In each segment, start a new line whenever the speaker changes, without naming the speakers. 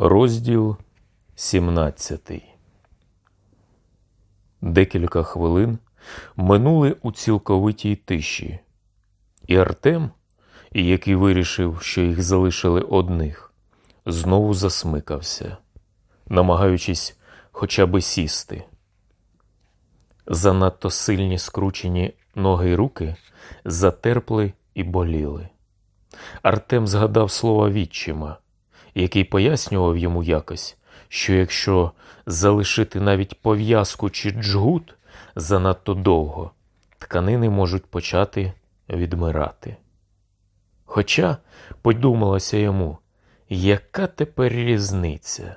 Розділ 17 Декілька хвилин минули у цілковитій тиші, і Артем, який вирішив, що їх залишили одних, знову засмикався, намагаючись хоча би сісти. Занадто сильні скручені ноги й руки затерпли і боліли. Артем згадав слова відчима, який пояснював йому якось, що якщо залишити навіть пов'язку чи джгут занадто довго, тканини можуть почати відмирати. Хоча, подумалося йому, яка тепер різниця?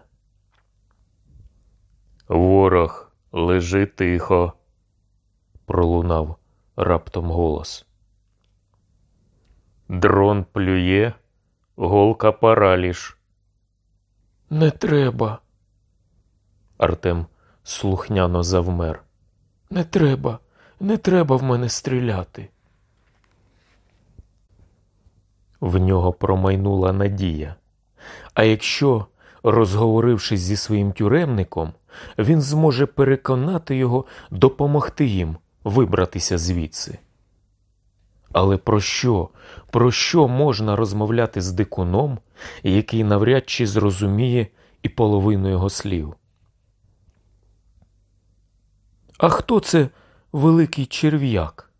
Ворог, лежи тихо, пролунав раптом голос. Дрон плює, голка параліш. Не треба. Артем слухняно завмер. Не треба, не треба в мене стріляти. В нього промайнула надія. А якщо, розговорившись зі своїм тюремником, він зможе переконати його допомогти їм вибратися звідси. Але про що, про що можна розмовляти з дикуном, який навряд чи зрозуміє і половину його слів? А хто це великий черв'як?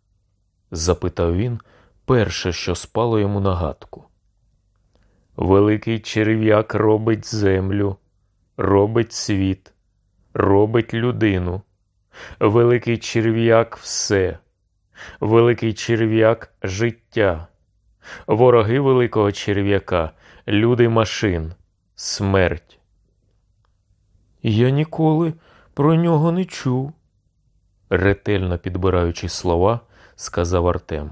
запитав він перше, що спало йому на гадку. Великий черв'як робить землю, робить світ, робить людину. Великий черв'як все. Великий черв'як життя, вороги великого черв'яка, люди машин, смерть. Я ніколи про нього не чув, ретельно підбираючи слова, сказав Артем.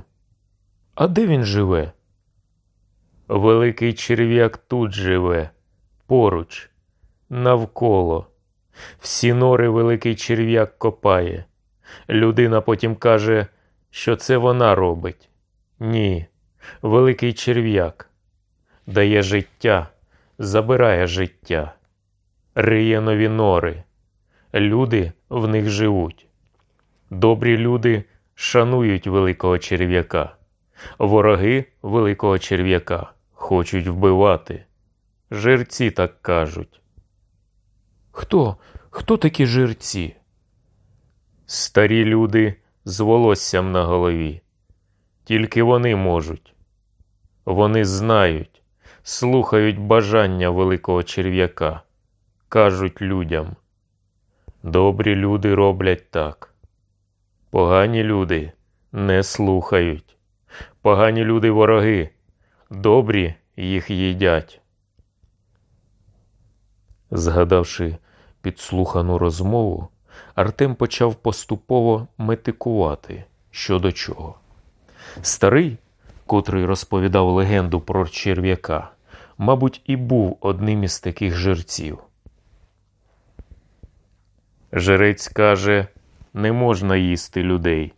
А де він живе? Великий черв'як тут живе, поруч, навколо. Всі нори великий черв'як копає. Людина потім каже що це вона робить. Ні, великий черв'як дає життя, забирає життя, риє нові нори. Люди в них живуть. Добрі люди шанують великого черв'яка, вороги великого черв'яка хочуть вбивати. Жерці так кажуть. Хто? Хто такі жерці? Старі люди з волоссям на голові. Тільки вони можуть. Вони знають, слухають бажання великого черв'яка, кажуть людям. Добрі люди роблять так. Погані люди не слухають. Погані люди вороги, добрі їх їдять. Згадавши підслухану розмову, Артем почав поступово метикувати щодо чого. Старий, котрий розповідав легенду про черв'яка, мабуть, і був одним із таких жерців. Жрець каже, не можна їсти людей.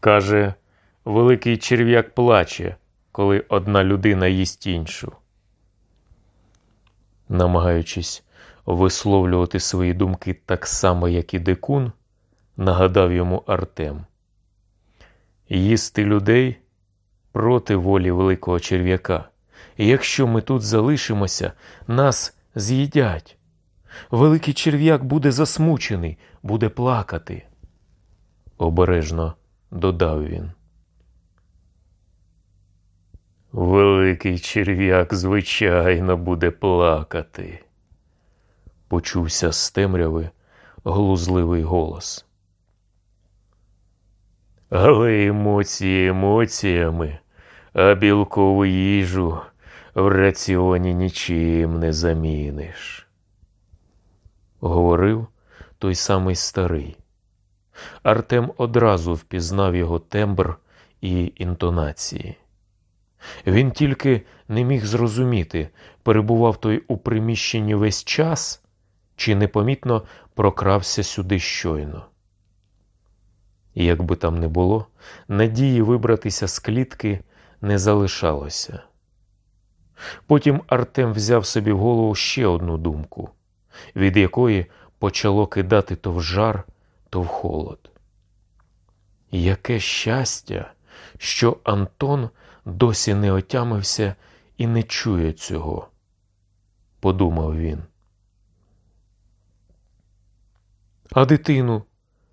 Каже, великий черв'як плаче, коли одна людина їсть іншу. Намагаючись висловлювати свої думки так само, як і дикун, нагадав йому Артем. Їсти людей проти волі великого черв'яка. І якщо ми тут залишимося, нас з'їдять. Великий черв'як буде засмучений, буде плакати. Обережно додав він. Великий черв'як, звичайно, буде плакати почувся з темряви глузливий голос. Але емоції емоціями, а білкову їжу в раціоні нічим не заміниш. Говорив той самий старий. Артем одразу впізнав його тембр і інтонації. Він тільки не міг зрозуміти, перебував той у приміщенні весь час чи непомітно прокрався сюди щойно. І як би там не було, надії вибратися з клітки не залишалося. Потім Артем взяв собі в голову ще одну думку, від якої почало кидати то в жар, то в холод. Яке щастя, що Антон досі не отямився і не чує цього, подумав він. А дитину,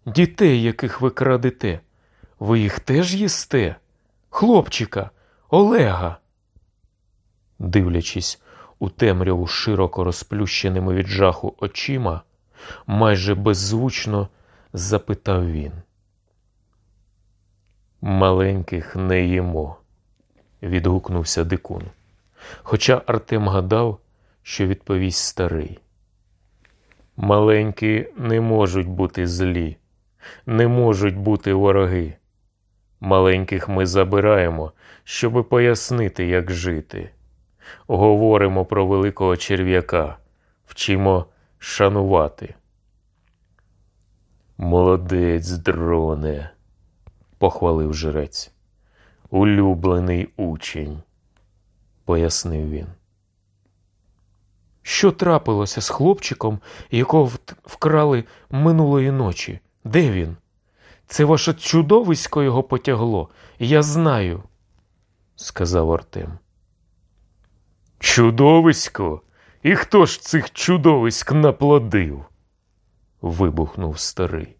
дітей, яких ви крадете, ви їх теж їсте? Хлопчика, Олега. Дивлячись у темряву широко розплющеними від жаху очима, майже беззвучно запитав він. Маленьких не їмо, відгукнувся дикун. Хоча Артем гадав, що відповість старий. Маленькі не можуть бути злі, не можуть бути вороги. Маленьких ми забираємо, щоби пояснити, як жити. Говоримо про великого черв'яка, вчимо шанувати. Молодець, дроне, похвалив жрець. Улюблений учень, пояснив він. Що трапилося з хлопчиком, якого вкрали минулої ночі? Де він? Це ваше чудовисько його потягло, я знаю, сказав Артем. Чудовисько? І хто ж цих чудовиськ наплодив? вибухнув старий.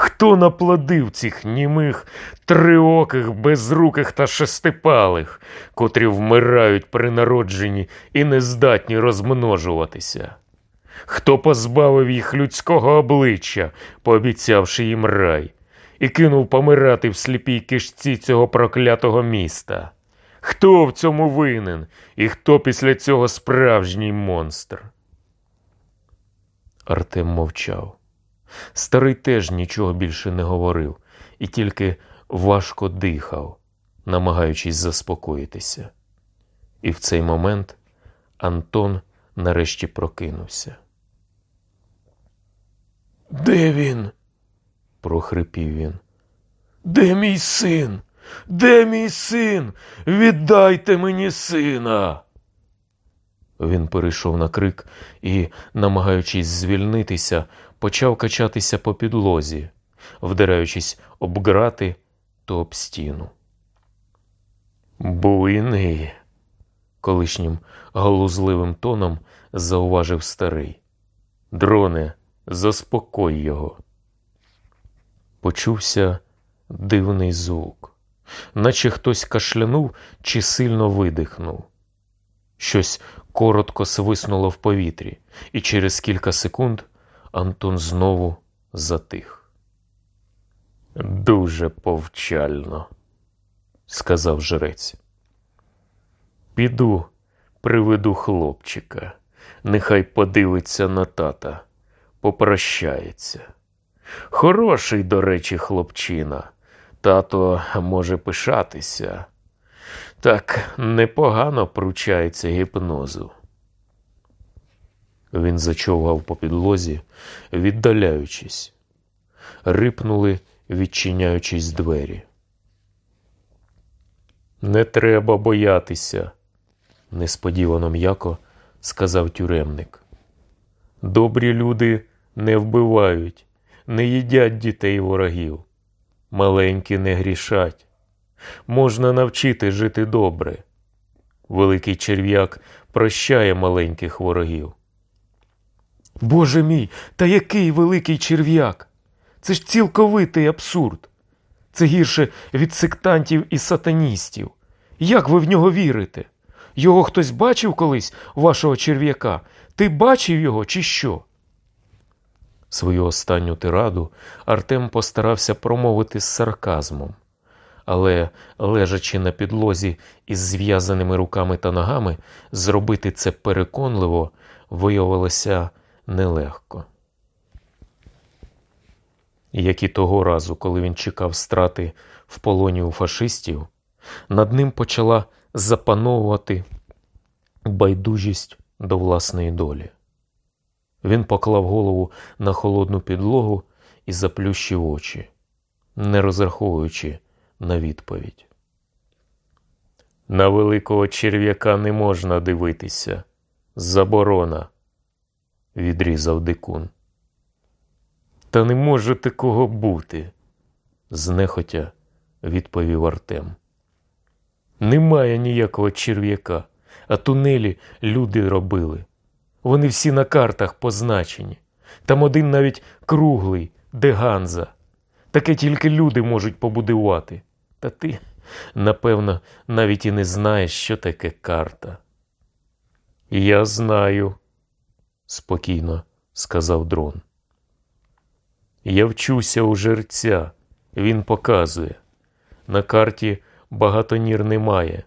Хто наплодив цих німих, триоких, безруких та шестипалих, котрі вмирають при народженні і не здатні розмножуватися? Хто позбавив їх людського обличчя, пообіцявши їм рай, і кинув помирати в сліпій кишці цього проклятого міста? Хто в цьому винен, і хто після цього справжній монстр? Артем мовчав. Старий теж нічого більше не говорив і тільки важко дихав, намагаючись заспокоїтися. І в цей момент Антон нарешті прокинувся. Де він? прохрипів він. Де мій син? Де мій син? Віддайте мені сина. Він перейшов на крик і, намагаючись звільнитися, почав качатися по підлозі, вдираючись об грати то об стіну. Буйний, колишнім галузливим тоном зауважив старий. Дроне, заспокой його. Почувся дивний звук, наче хтось кашлянув чи сильно видихнув. Щось коротко свиснуло в повітрі, і через кілька секунд Антон знову затих. Дуже повчально, сказав жрець. Піду, приведу хлопчика, нехай подивиться на тата, попрощається. Хороший, до речі, хлопчина, тато може пишатися. Так непогано пручається гіпнозу. Він зачовгав по підлозі, віддаляючись, рипнули, відчиняючись двері. Не треба боятися, несподівано м'яко сказав тюремник. Добрі люди не вбивають, не їдять дітей ворогів, маленькі не грішать. Можна навчити жити добре. Великий черв'як прощає маленьких ворогів. Боже мій, та який великий черв'як! Це ж цілковитий абсурд. Це гірше від сектантів і сатаністів. Як ви в нього вірите? Його хтось бачив колись, вашого черв'яка? Ти бачив його, чи що? Свою останню тираду Артем постарався промовити з сарказмом, але, лежачи на підлозі із зв'язаними руками та ногами, зробити це переконливо виявилося нелегко. Як і того разу, коли він чекав страти в полоні у фашистів, над ним почала запановувати байдужість до власної долі. Він поклав голову на холодну підлогу і заплющив очі, не розраховуючи на відповідь. На великого черв'яка не можна дивитися. Заборона, відрізав дикун. Та не може такого бути, знехотя відповів Артем. Немає ніякого черв'яка, а тунелі люди робили. Вони всі на картах позначені. Там один навіть круглий, де Ганза. Таке тільки люди можуть побудувати. Та ти, напевно, навіть і не знаєш, що таке карта. Я знаю, спокійно сказав дрон. Я вчуся у жерця, він показує. На карті багатонір немає.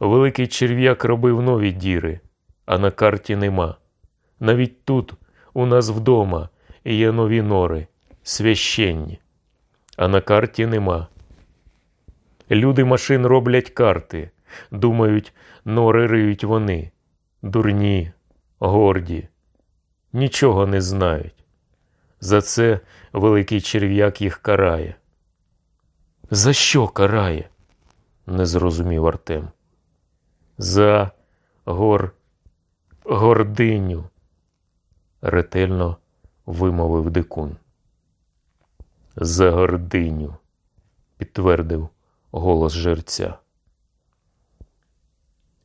Великий черв'як робив нові діри, а на карті нема. Навіть тут, у нас вдома, є нові нори, священні, а на карті нема. Люди машин роблять карти, думають, нори риють вони, дурні, горді, нічого не знають. За це великий черв'як їх карає. За що карає? не зрозумів Артем. За гор гординю, ретельно вимовив дикун. За гординю, підтвердив голос жерця.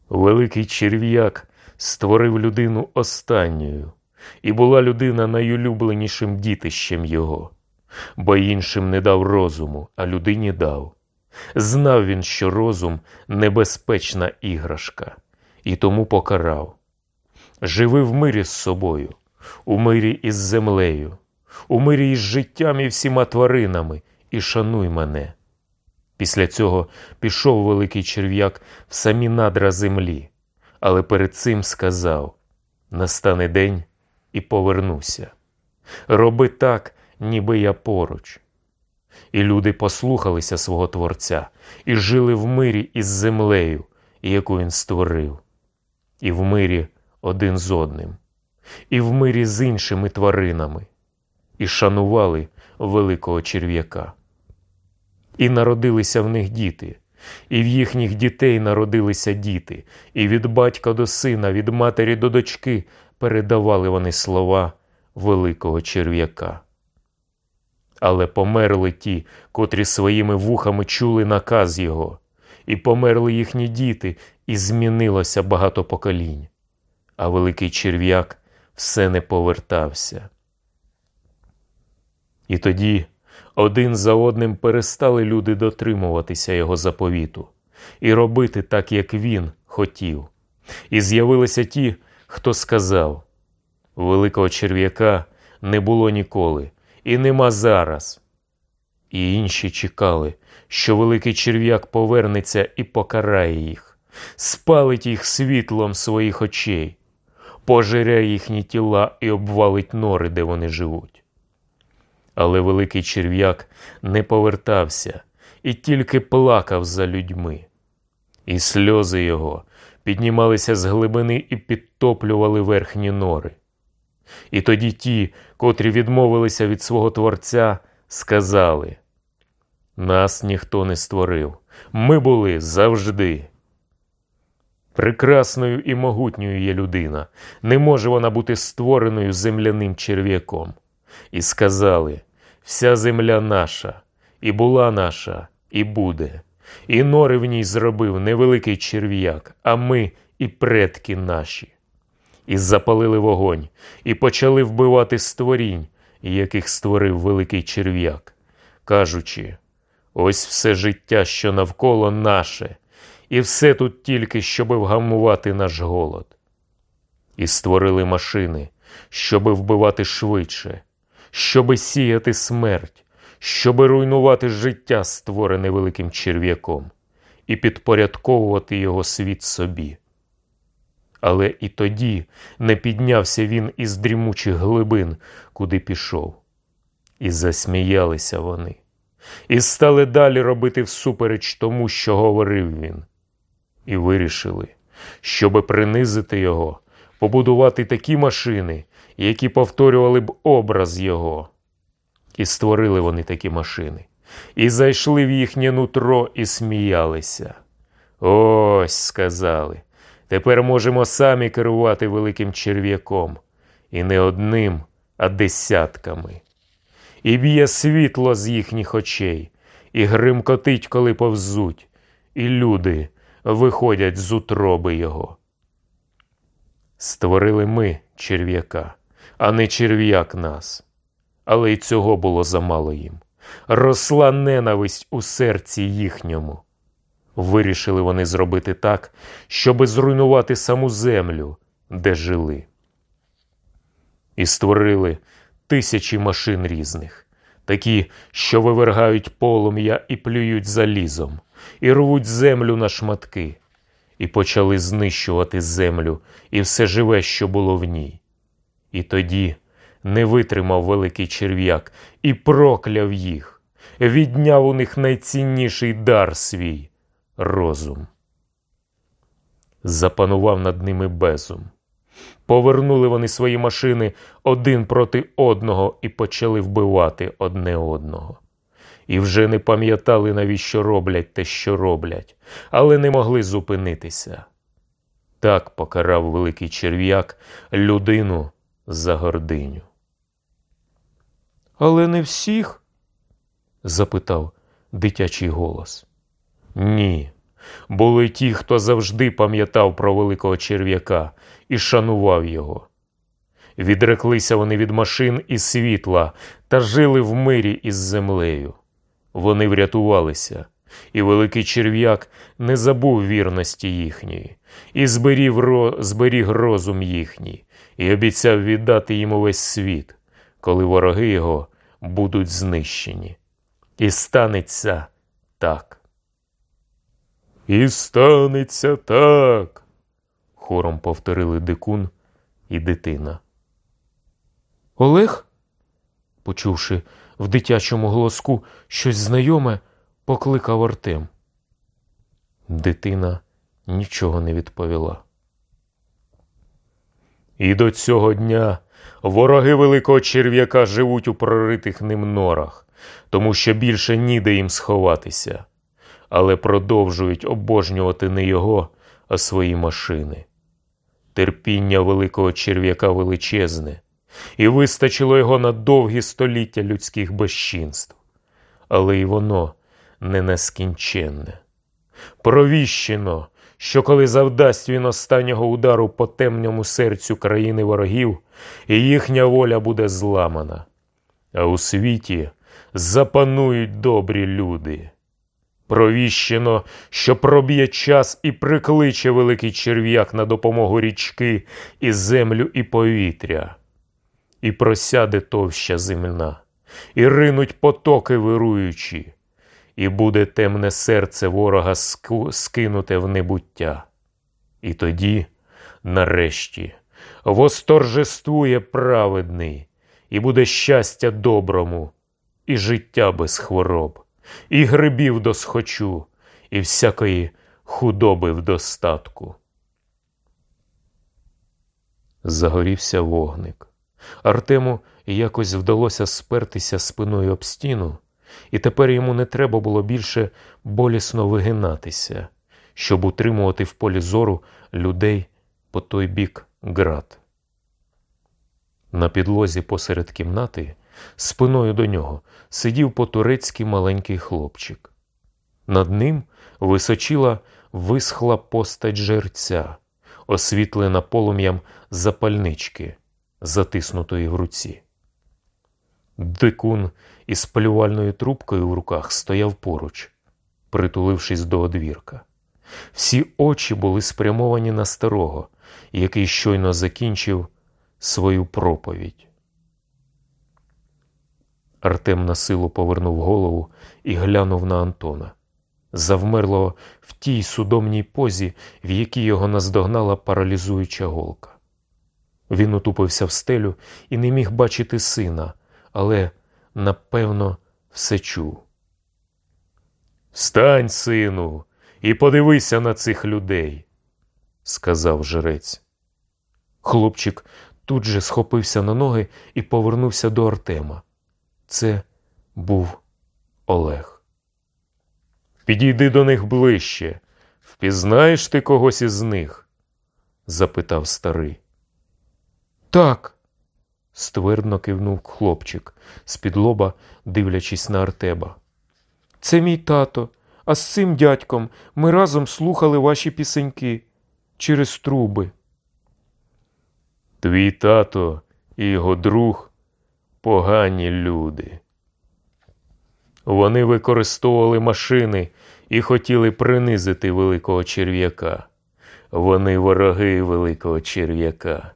Великий черв'як створив людину останньою, і була людина найулюбленішим дітищем його, бо іншим не дав розуму, а людині дав. Знав він, що розум небезпечна іграшка, і тому покарав. Живи в мирі з собою, у мирі із землею, у мирі із життям і всіма тваринами, і шануй мене. Після цього пішов великий черв'як в самі надра землі, але перед цим сказав: настане день і повернуся. Роби так, ніби я поруч. І люди послухалися свого Творця і жили в мирі із землею, яку він створив, і в мирі один з одним, і в мирі з іншими тваринами, і шанували великого черв'яка. І народилися в них діти, і в їхніх дітей народилися діти, і від батька до сина, від матері до дочки передавали вони слова великого черв'яка. Але померли ті, котрі своїми вухами чули наказ його, і померли їхні діти, і змінилося багато поколінь. А великий черв'як все не повертався. І тоді один за одним перестали люди дотримуватися його заповіту і робити так, як він хотів. І з'явилися ті, хто сказав: Великого черв'яка не було ніколи і нема зараз. І інші чекали, що великий черв'як повернеться і покарає їх, спалить їх світлом своїх очей, пожиряє їхні тіла і обвалить нори, де вони живуть. Але великий черв'як не повертався і тільки плакав за людьми, і сльози його піднімалися з глибини і підтоплювали верхні нори. І тоді ті, котрі відмовилися від свого Творця, сказали: Нас ніхто не створив, ми були завжди. Прекрасною і могутньою є людина, не може вона бути створеною земляним черв'яком. І сказали: Вся земля наша, і була наша, і буде, і нори в ній зробив невеликий черв'як, а ми і предки наші і запалили вогонь, і почали вбивати створінь, яких створив великий черв'як, кажучи: ось все життя, що навколо наше, і все тут тільки, щоби вгамувати наш голод. І створили машини, щоби вбивати швидше, щоби сіяти смерть, щоби руйнувати життя, створене великим черв'яком, і підпорядковувати його світ собі. Але і тоді не піднявся він із дрімучих глибин, куди пішов. І засміялися вони, і стали далі робити всупереч тому, що говорив він, і вирішили, щоби принизити його, побудувати такі машини, які повторювали б образ його. І створили вони такі машини, і зайшли в їхнє нутро і сміялися. Ось, сказали. Тепер можемо самі керувати великим черв'яком. І не одним, а десятками. І б'є світло з їхніх очей, і гримкотить, коли повзуть, і люди виходять з утроби його. Створили ми черв'яка, а не черв'як нас. Але й цього було замало їм. Росла ненависть у серці їхньому. Вирішили вони зробити так, щоби зруйнувати саму землю, де жили. І створили тисячі машин різних, такі, що вивергають полум'я і плюють залізом, і рвуть землю на шматки, і почали знищувати землю і все живе, що було в ній. І тоді не витримав великий черв'як і прокляв їх, відняв у них найцінніший дар свій розум. Запанував над ними безум. Повернули вони свої машини один проти одного і почали вбивати одне одного. І вже не пам'ятали, навіщо роблять те, що роблять, але не могли зупинитися. Так покарав великий черв'як людину за гординю. Але не всіх? запитав дитячий голос. Ні. Були ті, хто завжди пам'ятав про великого черв'яка і шанував його. Відреклися вони від машин і світла та жили в мирі із землею. Вони врятувалися, і великий черв'як не забув вірності їхньої, і зберіг, ро... зберіг розум їхній, і обіцяв віддати їм увесь світ, коли вороги його будуть знищені. І станеться так. І станеться так. хором повторили дикун і дитина. Олег, почувши в дитячому голоску щось знайоме, покликав Артем. Дитина нічого не відповіла. І до цього дня вороги великого черв'яка живуть у проритих ним норах, тому що більше ніде їм сховатися але продовжують обожнювати не його, а свої машини. Терпіння великого черв'яка величезне, і вистачило його на довгі століття людських безчинств, але й воно не нескінченне. Провіщено, що коли завдасть він останнього удару по темному серцю країни ворогів, і їхня воля буде зламана, а у світі запанують добрі люди. Провіщено, що проб'є час і прикличе великий черв'як на допомогу річки і землю, і повітря, і просяде товща земна, і ринуть потоки вируючі, і буде темне серце ворога скинуте в небуття. І тоді, нарешті, восторжествує праведний, і буде щастя доброму, і життя без хвороб і грибів досхочу, і всякої худоби в достатку. Загорівся вогник. Артему якось вдалося спертися спиною об стіну, і тепер йому не треба було більше болісно вигинатися, щоб утримувати в полі зору людей по той бік град. На підлозі посеред кімнати Спиною до нього сидів по-турецьки маленький хлопчик. Над ним височила висхла постать жерця, освітлена полум'ям запальнички, затиснутої в руці. Дикун із полювальною трубкою в руках стояв поруч, притулившись до одвірка. Всі очі були спрямовані на старого, який щойно закінчив свою проповідь. Артем на силу повернув голову і глянув на Антона. Завмерло в тій судомній позі, в якій його наздогнала паралізуюча голка. Він утупився в стелю і не міг бачити сина, але, напевно, все чув. Встань, сину, і подивися на цих людей, сказав жрець. Хлопчик тут же схопився на ноги і повернувся до Артема. Це був Олег. Підійди до них ближче, Впізнаєш ти когось із них? запитав старий.
Так,
ствердно кивнув хлопчик, з-під лоба дивлячись на Артеба.
це мій тато, а з цим дядьком ми разом слухали ваші пісеньки через труби.
Твій тато і його друг погані люди. Вони використовували машини і хотіли принизити великого черв'яка. Вони вороги великого черв'яка.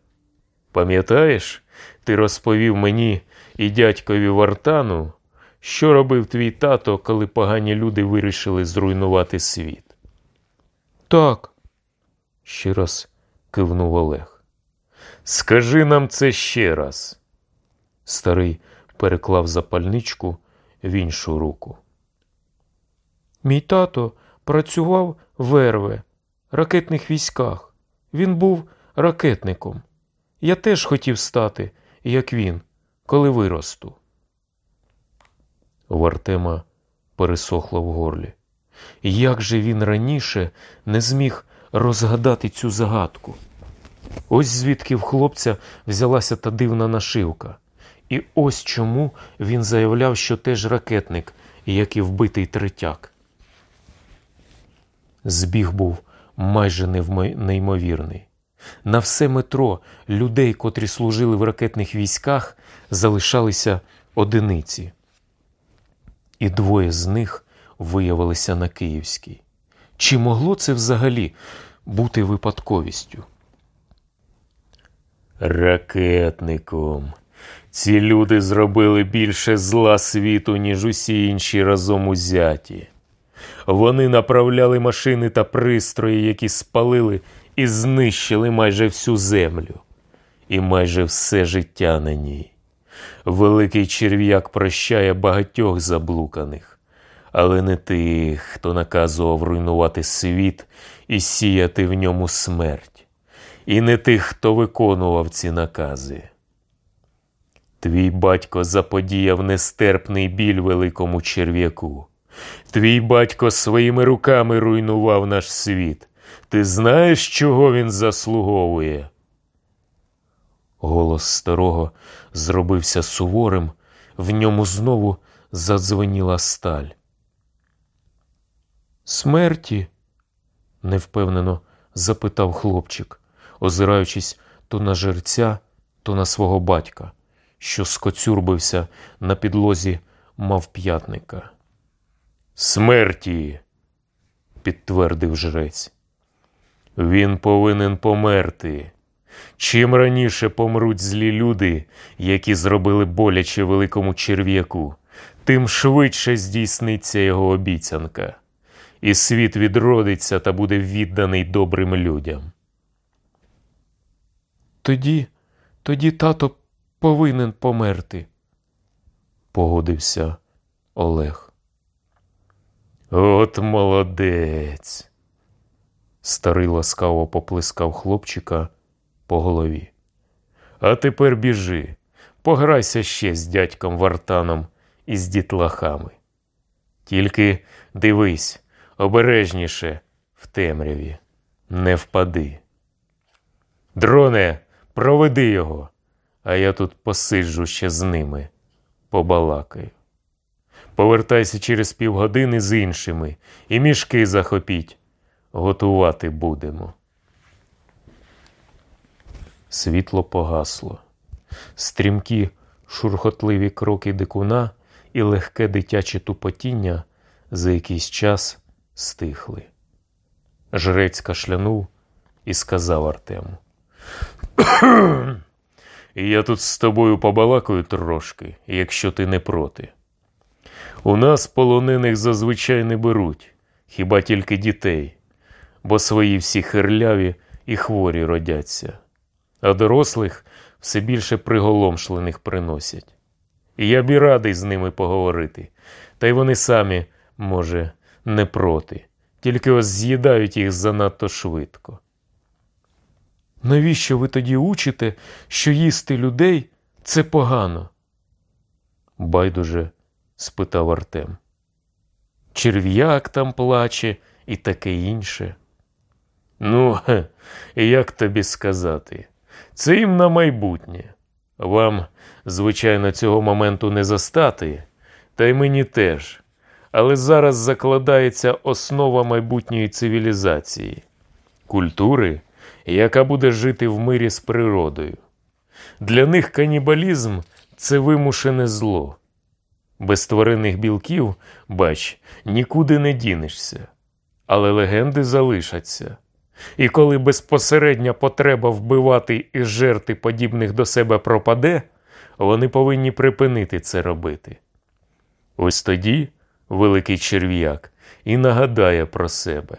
Пам'ятаєш, ти розповів мені і дядькові Вартану, що робив твій тато, коли погані люди вирішили зруйнувати світ?
Так,
ще раз кивнув Олег. Скажи нам це ще раз. Старий переклав запальничку в іншу руку.
мій тато працював в РВ, ракетних військах. Він був ракетником. Я теж хотів стати, як він, коли виросту.
У Артема пересохло в горлі. Як же він раніше не зміг розгадати цю загадку? Ось звідки в хлопця взялася та дивна нашивка. І ось чому він заявляв, що теж ракетник, як і вбитий третяк. Збіг був майже неймовірний. На все метро людей, котрі служили в ракетних військах, залишалися одиниці. І двоє з них виявилися на Київській. Чи могло це взагалі бути випадковістю? Ракетником. Ці люди зробили більше зла світу, ніж усі інші разом узяті. Вони направляли машини та пристрої, які спалили і знищили майже всю землю, і майже все життя на ній. Великий черв'як прощає багатьох заблуканих, але не тих, хто наказував руйнувати світ і сіяти в ньому смерть, і не тих, хто виконував ці накази. Твій батько заподіяв нестерпний біль великому черв'яку. Твій батько своїми руками руйнував наш світ. Ти знаєш, чого він заслуговує? Голос старого зробився суворим, в ньому знову задзвеніла сталь.
Смерті?
невпевнено запитав хлопчик, озираючись то на жерця, то на свого батька, що скоцюрбився на підлозі мавп'ятника. Смерті, підтвердив жрець. Він повинен померти. Чим раніше помруть злі люди, які зробили боляче великому черв'яку, тим швидше здійсниться його обіцянка, і світ відродиться та буде відданий добрим людям.
Тоді, тоді тато повинен померти.
Погодився Олег. От молодець. Старий ласкаво поплескав хлопчика по голові. А тепер біжи, пограйся ще з дядьком Вартаном і з дітлахами. Тільки дивись, обережніше в темряві, не впади. Дроне, проведи його, а я тут посиджу ще з ними, побалакаю. Повертайся через півгодини з іншими і мішки захопіть. Готувати будемо. Світло погасло. Стрімкі, шурхотливі кроки дикуна і легке дитяче тупотіння за якийсь час стихли. Жрець кашлянув і сказав Артему. Я тут з тобою побалакаю трошки, якщо ти не проти. У нас полонених зазвичай не беруть, хіба тільки дітей, бо свої всі хирляві і хворі родяться, а дорослих все більше приголомшлених приносять. І я б і радий з ними поговорити, та й вони самі, може, не проти, тільки ось з'їдають їх занадто швидко.
Навіщо ви тоді учите, що їсти людей це погано?
Байдуже спитав Артем. Черв'як там плаче і таке інше. Ну, як тобі сказати? Це їм на майбутнє. Вам, звичайно, цього моменту не застати, та й мені теж. Але зараз закладається основа майбутньої цивілізації, культури, яка буде жити в мирі з природою. Для них канібалізм це вимушене зло. Без тваринних білків, бач, нікуди не дінешся, але легенди залишаться. І коли безпосередня потреба вбивати і жерти подібних до себе пропаде, вони повинні припинити це робити. Ось тоді великий черв'як і нагадає про себе.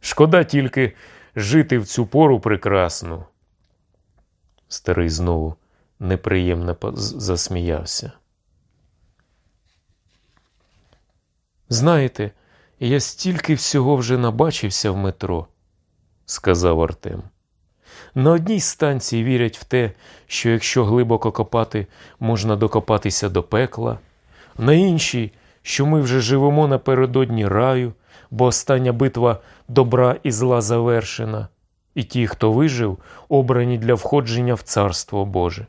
Шкода тільки жити в цю пору прекрасну. Старий знову неприємно засміявся.
Знаєте, я стільки всього вже набачився в метро,
сказав Артем.
На одній станції вірять в те, що якщо глибоко копати, можна докопатися до пекла, на іншій, що ми вже живемо напередодні раю, бо остання битва добра і зла завершена, і ті, хто вижив, обрані для входження в Царство Боже.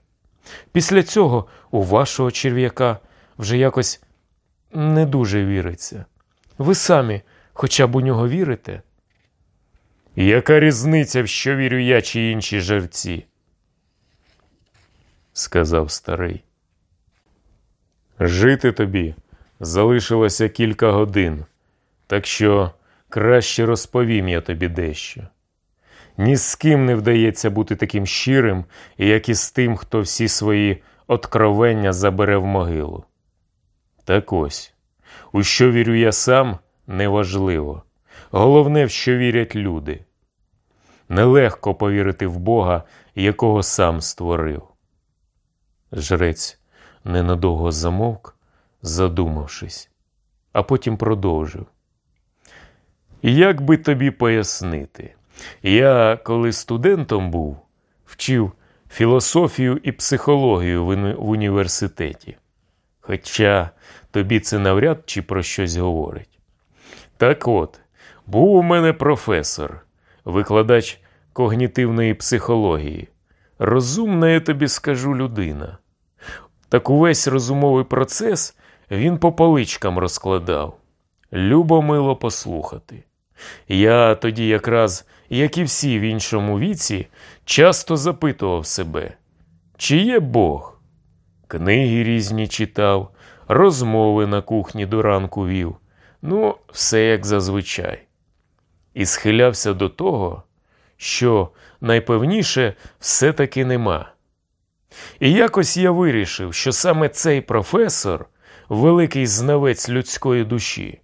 Після цього у вашого черв'яка вже якось не дуже віриться. Ви самі хоча б у нього вірите?
Яка різниця, в що вірю я чи інші жерці? сказав старий. Жити тобі залишилося кілька годин, так що краще розповім я тобі дещо. Ні з ким не вдається бути таким щирим, як і з тим, хто всі свої откровення забере в могилу. Так ось, у що вірю я сам, неважливо. Головне, в що вірять люди. Нелегко повірити в Бога, якого сам створив. Жрець ненадовго замовк, задумавшись, а потім продовжив. Як би тобі пояснити? Я, коли студентом був, вчив філософію і психологію в університеті. Хоча тобі це навряд чи про щось говорить. Так от, був у мене професор, викладач когнітивної психології. Розумна, я тобі скажу, людина. Так увесь розумовий процес він по поличкам розкладав. Любо мило послухати. Я тоді якраз, як і всі в іншому віці, часто запитував себе, чи є Бог? Книги різні читав, розмови на кухні до ранку вів. Ну, все як зазвичай. І схилявся до того, що найпевніше все-таки нема. І якось я вирішив, що саме цей професор, великий знавець людської душі,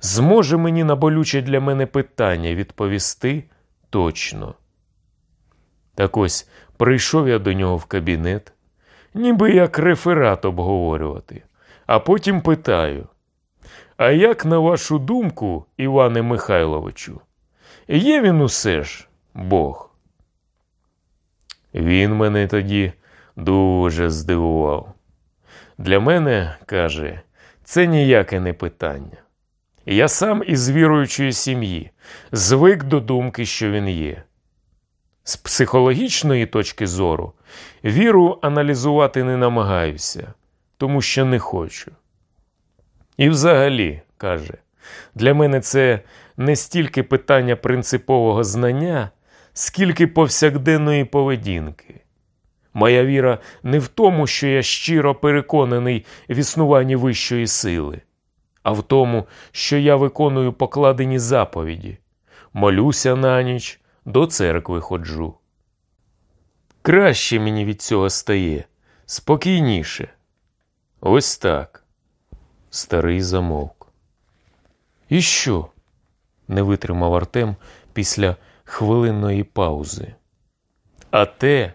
зможе мені на болюче для мене питання відповісти точно. Так ось прийшов я до нього в кабінет, ніби як реферат обговорювати, а потім питаю: А як на вашу думку, Іване Михайловичу, є він усе ж Бог? Він мене тоді дуже здивував. Для мене, каже, це ніяке не питання. Я сам із віруючої сім'ї звик до думки, що він є. З психологічної точки зору віру аналізувати не намагаюся, тому що не хочу. І взагалі, каже, для мене це не стільки питання принципового знання, скільки повсякденної поведінки. Моя віра не в тому, що я щиро переконаний в існуванні вищої сили, а в тому, що я виконую покладені заповіді, молюся на ніч, до церкви ходжу. Краще мені від цього стає, спокійніше. Ось так. Старий замовк. І що? не витримав Артем після хвилинної паузи. А те,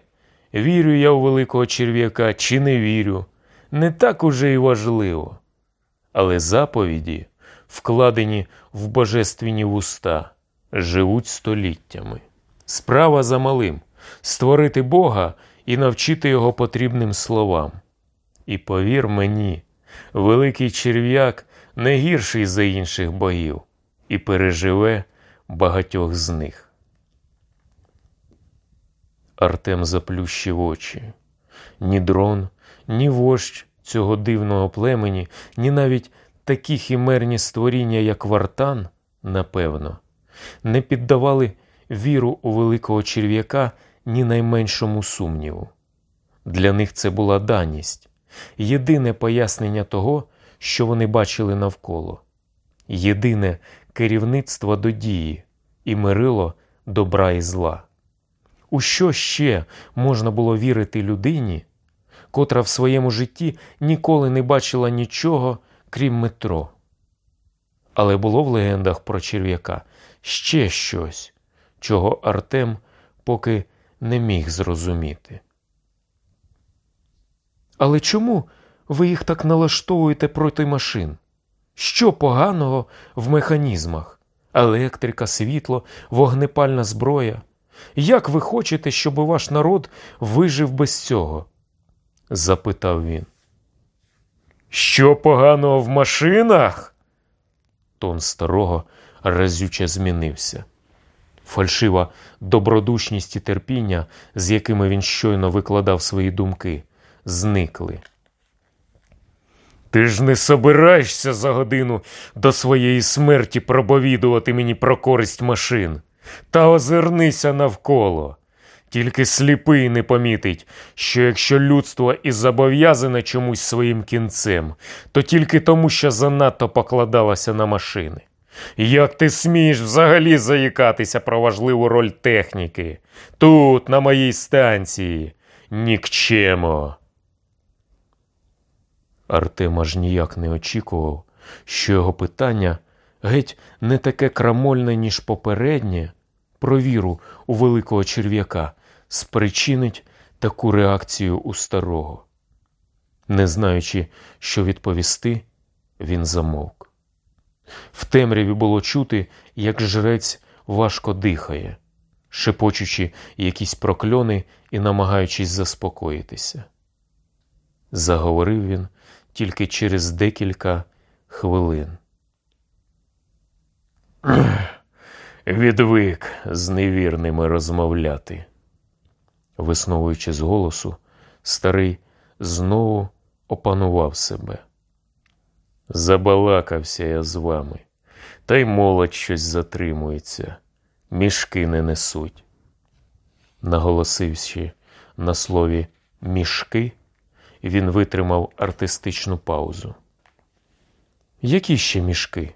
вірю я у великого черв'яка чи не вірю, не так уже й важливо. Але заповіді, вкладені в божественні вуста, живуть століттями. Справа за малим створити Бога і навчити його потрібним словам. І повір мені, великий черв'як не гірший за інших богів і переживе багатьох з них.
Артем заплющив очі. Ні дрон, ні вождь цього дивного племені, ні навіть такі хімерні створіння, як вартан, напевно, не піддавали віру у великого черв'яка ні найменшому сумніву. Для них це була даність, єдине пояснення того, що вони бачили навколо, єдине керівництво до дії і мирило добра і зла. У що ще можна було вірити людині, котра в своєму житті ніколи не бачила нічого, крім метро? Але було в легендах про черв'яка ще щось, чого Артем поки не міг зрозуміти. Але чому ви їх так налаштовуєте проти машин? Що поганого в механізмах? Електрика, світло, вогнепальна зброя. Як ви хочете, щоб ваш народ вижив без цього? запитав він. Що поганого в машинах? Тон старого разюче змінився. Фальшива добродушність і терпіння, з якими він щойно викладав свої думки, зникли. Ти ж не собираєшся за годину до своєї смерті проповідувати мені про користь машин. Та озирнися навколо. Тільки сліпий не помітить, що якщо людство і зобов'язане чомусь своїм кінцем, то тільки тому, що занадто покладалося на машини. Як ти смієш взагалі заїкатися про важливу роль техніки? Тут, на моїй станції, нікчемо. Артем аж ніяк не очікував, що його питання геть не таке крамольне, ніж попереднє, про віру у великого черв'яка спричинить таку реакцію у старого. Не знаючи, що відповісти, він замовк. В темряві було чути, як жрець важко дихає, шепочучи якісь прокльони і намагаючись заспокоїтися. Заговорив він тільки через декілька хвилин. Відвик з невірними розмовляти. Висновуючи з голосу, старий знову опанував себе. Забалакався я з вами, та й молодь щось затримується, мішки не несуть. Наголосивши на слові мішки, він витримав артистичну паузу. Які ще мішки?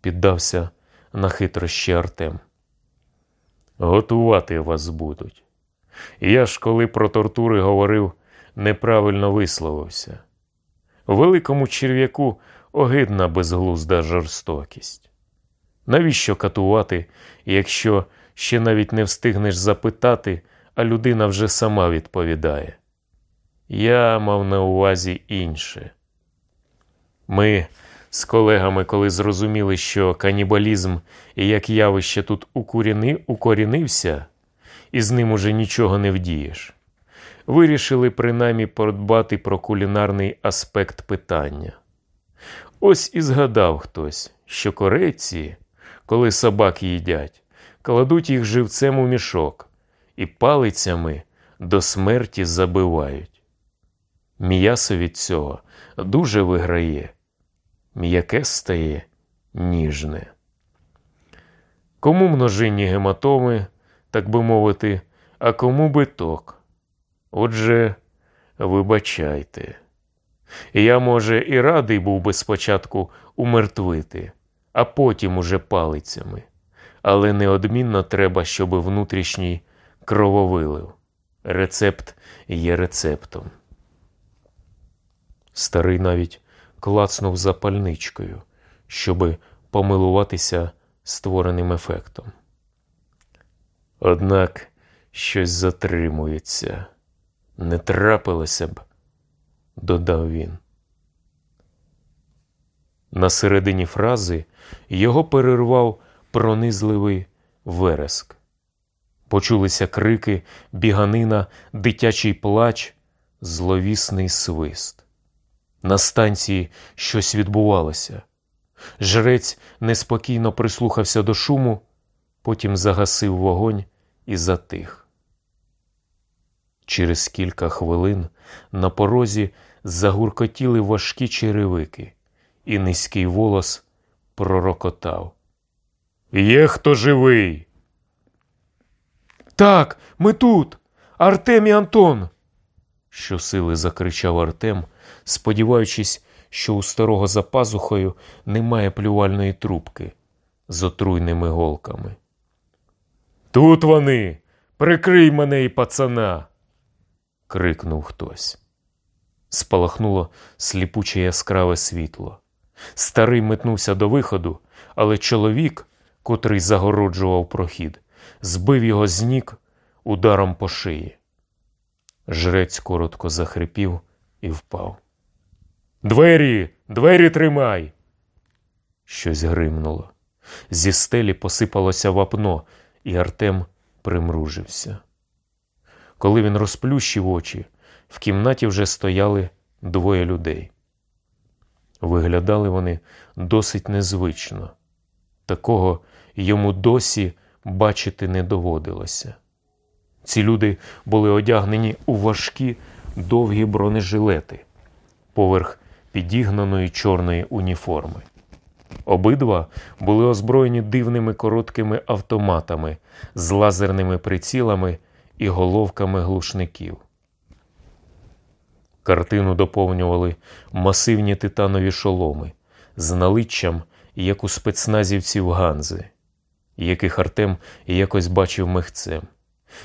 піддався на хитрощі Артем. Готувати вас будуть. Я ж, коли про тортури говорив, неправильно висловився. Великому черв'яку огидна безглузда жорстокість. Навіщо катувати, якщо ще навіть не встигнеш запитати, а людина вже сама відповідає? Я мав на увазі інше. Ми з колегами, коли зрозуміли, що канібалізм як явище тут укоріни, укорінився, і з ним уже нічого не вдієш, вирішили принаймні подбати про кулінарний аспект питання. Ось і згадав хтось, що корейці, коли собак їдять, кладуть їх живцем у мішок і палицями до смерті забивають. М'ясо від цього дуже виграє, м'яке стає ніжне. Кому множинні гематоми, так би мовити, а кому биток. Отже, вибачайте. Я, може, і радий був би спочатку умертвити, а потім уже палицями, але неодмінно треба, щоб внутрішній крововилив. Рецепт є рецептом. Старий навіть клацнув запальничкою, щоби помилуватися створеним ефектом. Однак щось затримується, не трапилося б, додав він. На середині фрази його перервав пронизливий вереск. Почулися крики, біганина, дитячий плач, зловісний свист. На станції щось відбувалося. Жрець неспокійно прислухався до шуму, потім загасив вогонь і затих. Через кілька хвилин на порозі загуркотіли важкі черевики, і низький волос пророкотав. Є хто живий? Так, ми тут. Артем і Антон. Щосили закричав Артем, сподіваючись, що у старого за пазухою немає плювальної трубки з отруйними голками. Тут вони. Прикрий мене і пацана. крикнув хтось. Спалахнуло сліпуче яскраве світло. Старий метнувся до виходу, але чоловік, котрий загороджував прохід, збив його з ніг ударом по шиї. Жрець коротко захрипів і впав. Двері, двері тримай. Щось гримнуло. Зі стелі посипалося вапно, і Артем примружився. Коли він розплющив очі, в кімнаті вже стояли двоє людей. Виглядали вони досить незвично. Такого йому досі бачити не доводилося. Ці люди були одягнені у важкі довгі бронежилети поверх підігнаної чорної уніформи. Обидва були озброєні дивними короткими автоматами з лазерними прицілами і головками глушників. Картину доповнювали масивні титанові шоломи з наличчям, як у спецназівців Ганзи, яких Артем якось бачив мехцем,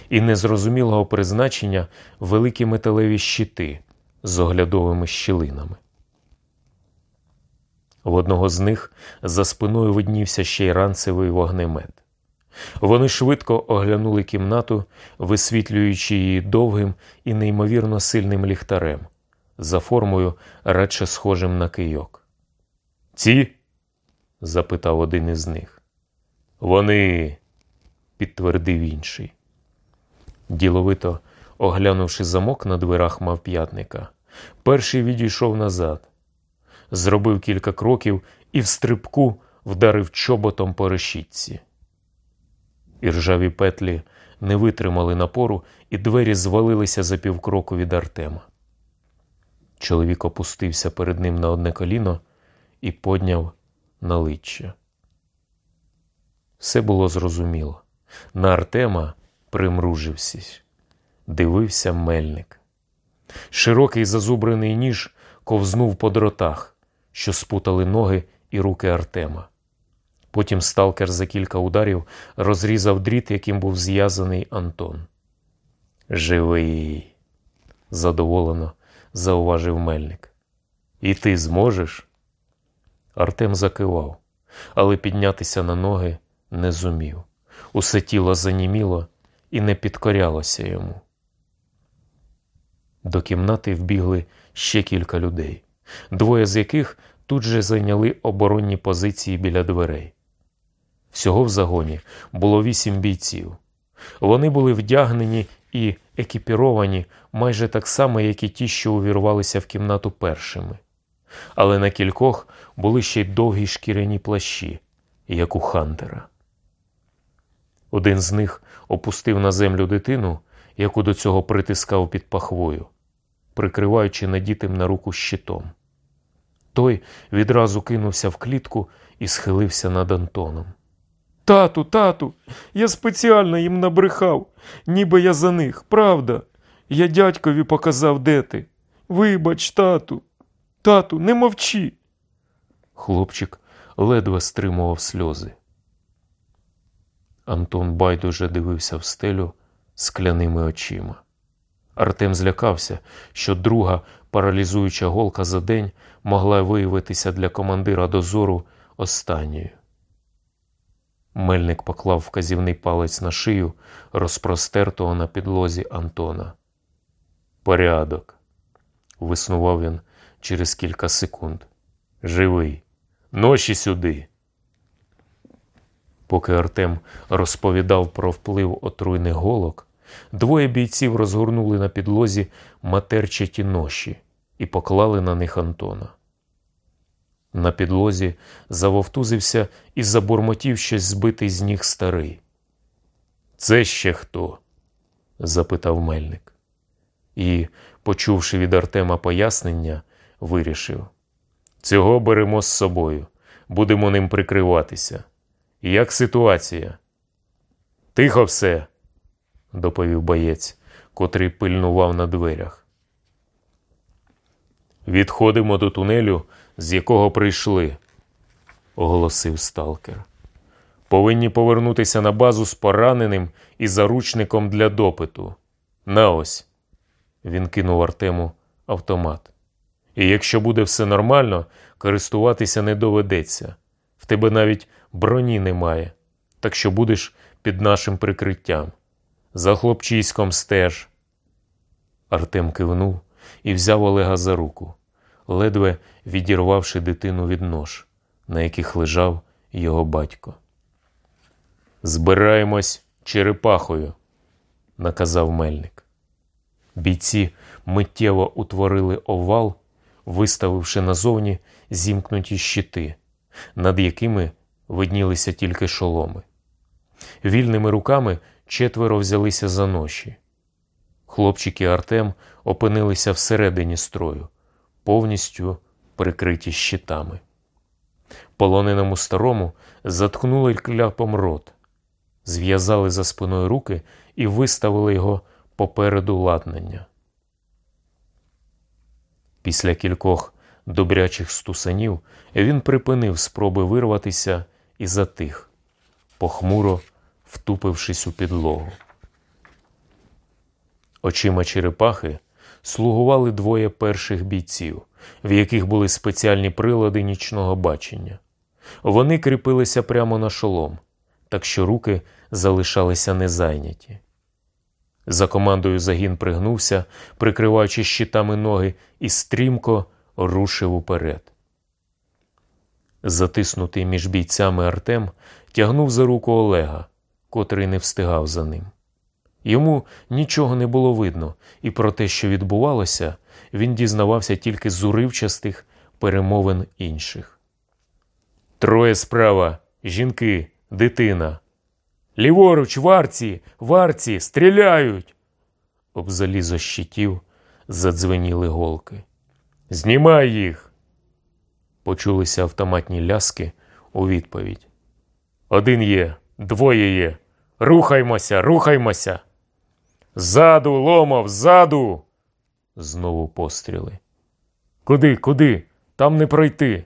і незрозумілого призначення великі металеві щити з оглядовими щілинами. В одного з них за спиною виднівся ще й ранцевий вогнемет. Вони швидко оглянули кімнату, висвітлюючи її довгим і неймовірно сильним ліхтарем, за формою радше схожим на кийок. Ці? запитав один із них. Вони, підтвердив інший. Діловито оглянувши замок на дверах мавп'ятника, перший відійшов назад, зробив кілька кроків і в стрибку вдарив чоботом по решітці. Іржаві петлі не витримали напору, і двері звалилися за півкроку від Артема. Чоловік опустився перед ним на одне коліно і подняв наличчя. Все було зрозуміло. На Артема примружився, дивився мельник. Широкий зазубрений ніж ковзнув по дротах, що спутали ноги і руки Артема. Потім сталкер за кілька ударів розрізав дріт, яким був зв'язаний Антон. Живий, задоволено зауважив мельник. І ти зможеш? Артем закивав, але піднятися на ноги не зумів. Усе тіло заніміло і не підкорялося йому. До кімнати вбігли ще кілька людей, двоє з яких тут же зайняли оборонні позиції біля дверей. Всього в загоні було вісім бійців. Вони були вдягнені і екіпіровані майже так само, як і ті, що увірвалися в кімнату першими. Але на кількох були ще й довгі шкіряні плащі, як у Хантера. Один з них опустив на землю дитину, яку до цього притискав під пахвою, прикриваючи надітим на руку щитом. Той відразу кинувся в клітку і схилився над Антоном. Тату, тату, я спеціально їм набрехав, ніби я за них, правда. Я дядькові показав, де ти. Вибач, тату, тату, не мовчи. Хлопчик ледве стримував сльози. Антон байдуже дивився в стелю скляними очима. Артем злякався, що друга паралізуюча голка за день могла виявитися для командира дозору останньою. Мельник поклав вказівний палець на шию розпростертого на підлозі Антона. Порядок, виснував він через кілька секунд. Живий, ноші сюди. Поки Артем розповідав про вплив отруйних голок, двоє бійців розгорнули на підлозі матерчаті ноші і поклали на них Антона. На підлозі завовтузився і забурмотів щось збитий з ніг старий. Це ще хто? запитав мельник. і, почувши від Артема пояснення, вирішив: Цього беремо з собою, будемо ним прикриватися. Як ситуація? Тихо все, доповів боєць, котрий пильнував на дверях. Відходимо до тунелю, з якого прийшли, оголосив сталкер. Повинні повернутися на базу з пораненим і заручником для допиту. На ось. Він кинув Артему автомат. І якщо буде все нормально, користуватися не доведеться. В тебе навіть броні немає, так що будеш під нашим прикриттям. За хлопчиськом стеж. Артем кивнув і взяв Олега за руку, ледве відірвавши дитину від нож, на яких лежав його батько. Збираємось черепахою, наказав мельник. Бійці миттєво утворили овал, виставивши назовні зімкнуті щити, над якими виднілися тільки шоломи. Вільними руками четверо взялися за ноші. Хлопчик і Артем опинилися всередині строю, повністю прикриті щитами. Полоненому старому заткнули кляпом рот, зв'язали за спиною руки і виставили його попереду ладнання. Після кількох добрячих стусанів він припинив спроби вирватися і затих, похмуро втупившись у підлогу. Очима черепахи слугували двоє перших бійців, в яких були спеціальні прилади нічного бачення. Вони кріпилися прямо на шолом, так що руки залишалися незайняті. За командою загін пригнувся, прикриваючи щитами ноги, і стрімко рушив уперед. Затиснутий між бійцями Артем тягнув за руку Олега, котрий не встигав за ним. Йому нічого не було видно, і про те, що відбувалося, він дізнавався тільки з уривчастих перемовин інших. Троє справа, жінки, дитина. Ліворуч, варці, варці, стріляють. Об залізо щитів задзвеніли голки. Знімай їх. Почулися автоматні ляски у відповідь. Один є, двоє є. Рухаймося, рухаймося. Ззаду, ломов, ззаду. Знову постріли. Куди, куди? Там не пройти.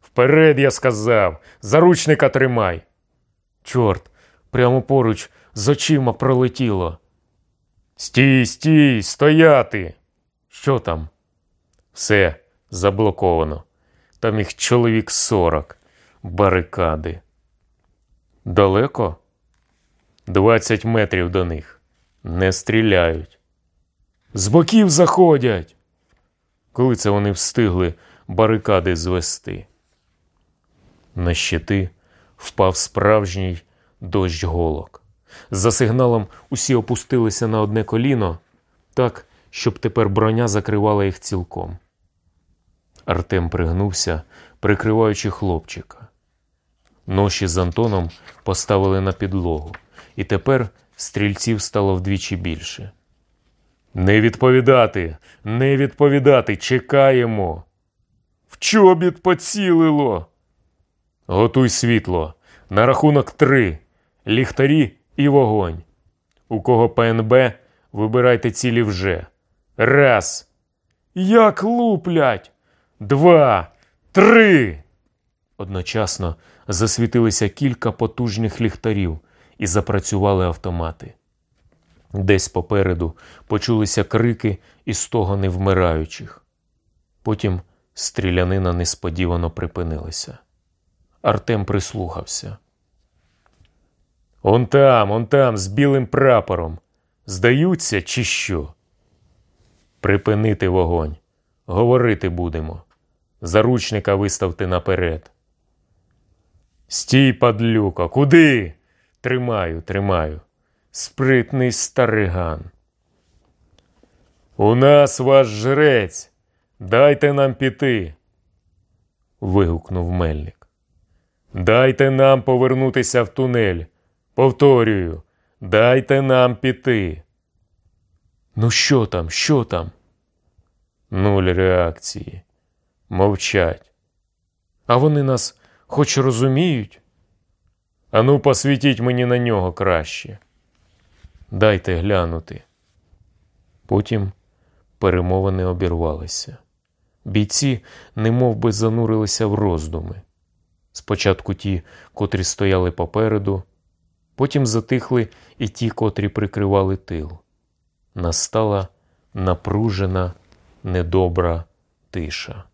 Вперед, я сказав, заручника тримай. Чорт, прямо поруч з очима пролетіло. Стій, стій, стояти. Що там? Все заблоковано. Там їх чоловік сорок. Барикади. Далеко? Двадцять метрів до них. Не стріляють. З боків заходять. Коли це вони встигли барикади звести? На щити впав справжній дощ голок. За сигналом усі опустилися на одне коліно, так, щоб тепер броня закривала їх цілком. Артем пригнувся, прикриваючи хлопчика. Ноші з Антоном поставили на підлогу, і тепер стрільців стало вдвічі більше. Не відповідати, не відповідати, чекаємо. В чобіт поцілило. Готуй світло. На рахунок три. Ліхтарі і вогонь. У кого ПНБ, вибирайте цілі вже. Раз. Як луплять. Два. Три. Одночасно засвітилися кілька потужних ліхтарів і запрацювали автомати. Десь попереду почулися крики і стогони вмираючих. Потім стрілянина несподівано припинилася. Артем прислухався. Он там, он там, з білим прапором. Здаються, чи що? Припинити вогонь. Говорити будемо. Заручника виставте наперед. Стій, падлюка, куди? Тримаю, тримаю. Спритний стариган. У нас ваш жрець. Дайте нам піти. вигукнув мельник. Дайте нам повернутися в тунель. Повторюю, дайте нам піти. Ну що там, що там? Нуль реакції. Мовчать. А вони нас хоч розуміють? Ану, посвітіть мені на нього краще. Дайте глянути. Потім перемовини обірвалися. Бійці немов би занурилися в роздуми. Спочатку ті, котрі стояли попереду, потім затихли і ті, котрі прикривали тил. Настала напружена, недобра тиша.